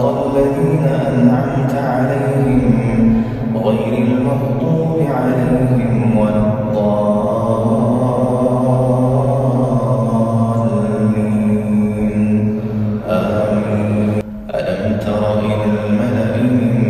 الذين أنعمت عليهم غير المغضوب عليهم ولا الضالين. آمين. ألم تر إلى الملأ من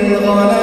الغنم